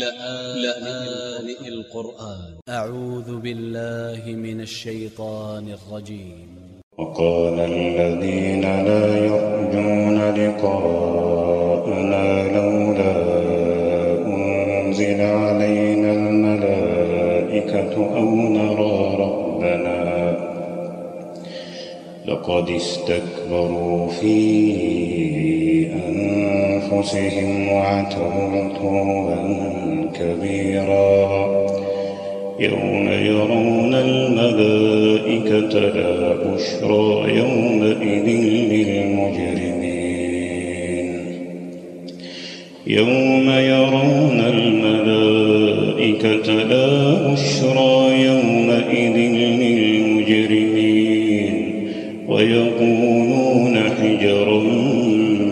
لآن القرآن. أ ع و ذ ب ا ل ل ه من ا ل ش ي ط ا ن ا ل ج ي م وقال الذين لا يرجون لقاءنا لولا أنزل علينا الملائكة أو نرى ربنا. لقد استكبروا في أنفسهم وعتوا عتوا كبيرا. يوم يرون الملائكة لا بشرى يومئذ للمجرمين. يوم يرون الملائكة لا بشرى يومئذ للمجرمين. ويقولون حجرا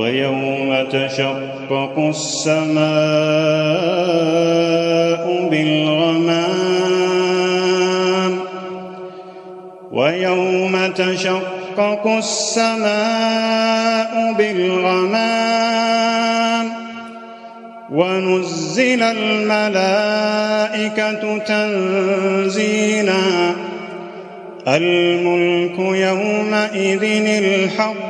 ويوم تشقق السماء بالغمام ويوم تشقق السماء بالغمام ونزل الملائكة تنزيلا الملك يومئذ الحق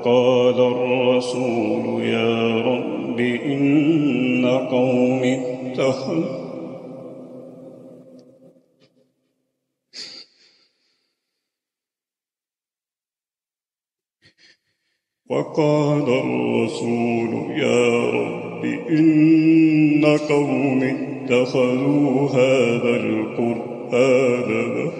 وقال الرسول يا رب إن قوم اتخذوا وقال الرسول يا رب إن قوم اتخذوا هذا القرآن مهجورا